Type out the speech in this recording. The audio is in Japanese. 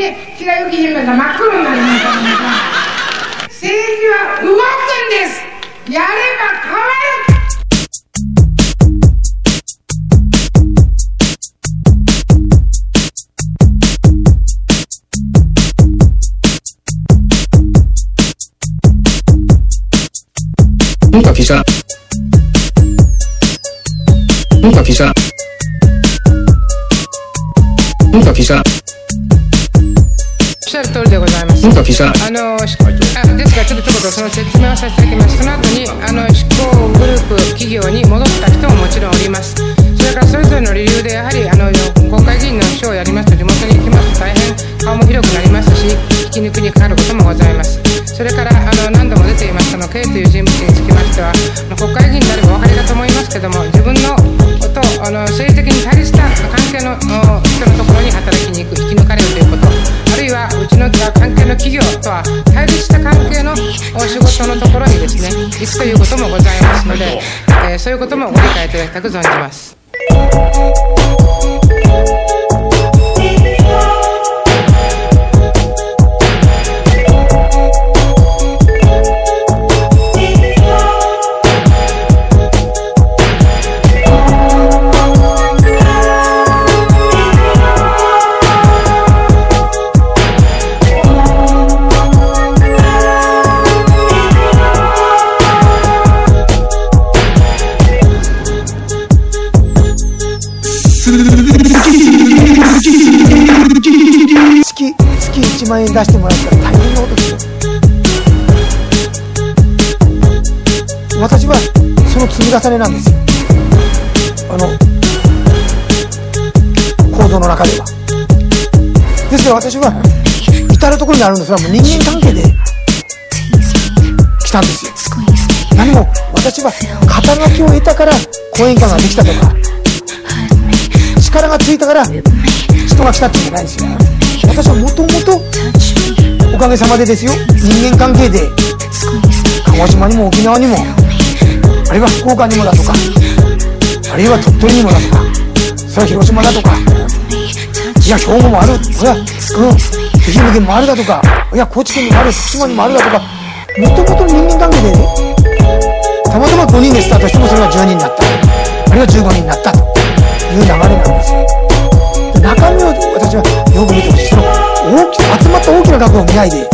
に白雪姫が真っ黒になりました政治は動くんですやれば変わる文化 Fischer. Bunker Fischer. Bunker りでござい。あのあですからちょっとちょっとその説明をさせていただきます。その後にあの執行グループ企業に戻った人ももちろんおります。それからそれぞれの理由でやはりあの国会議員の秘書をやりますと地元に行きますと大変顔も広くなりますし引き抜きにかかることもございます。それからあの何度も出ていますその K という人物につきましては国会議員になればお分かりかと思いますけども自分のことあの政治的に対立した関係の人のところに働きに行く引き抜かお仕事のところにですね行くということもございますので、えーそういうこともご理解いただきたく存じます。月1万円出してもらったら大変なことですよ私はその積み重ねなんですよ。あの構造の中では。ですから私は至る所にあるんですそれはもう人間関係で来たんですよ。何も私は肩書きを得たから講演会ができたとか力がついたから人が来たっていうんじゃないですよ。私はもともとおかげさまでですよ。人間関係で。鹿児島にも沖縄にもあるいは福岡にもだとかあるいは鳥取にもだとかそれは広島だとかいや兵庫もある。それはうん愛媛県もあるだとかいや高知県にもある福島にもあるだとかもともと人間関係でねたまたま5人でスタートしてもそれが10人になった。あるいは15人になった。で中身を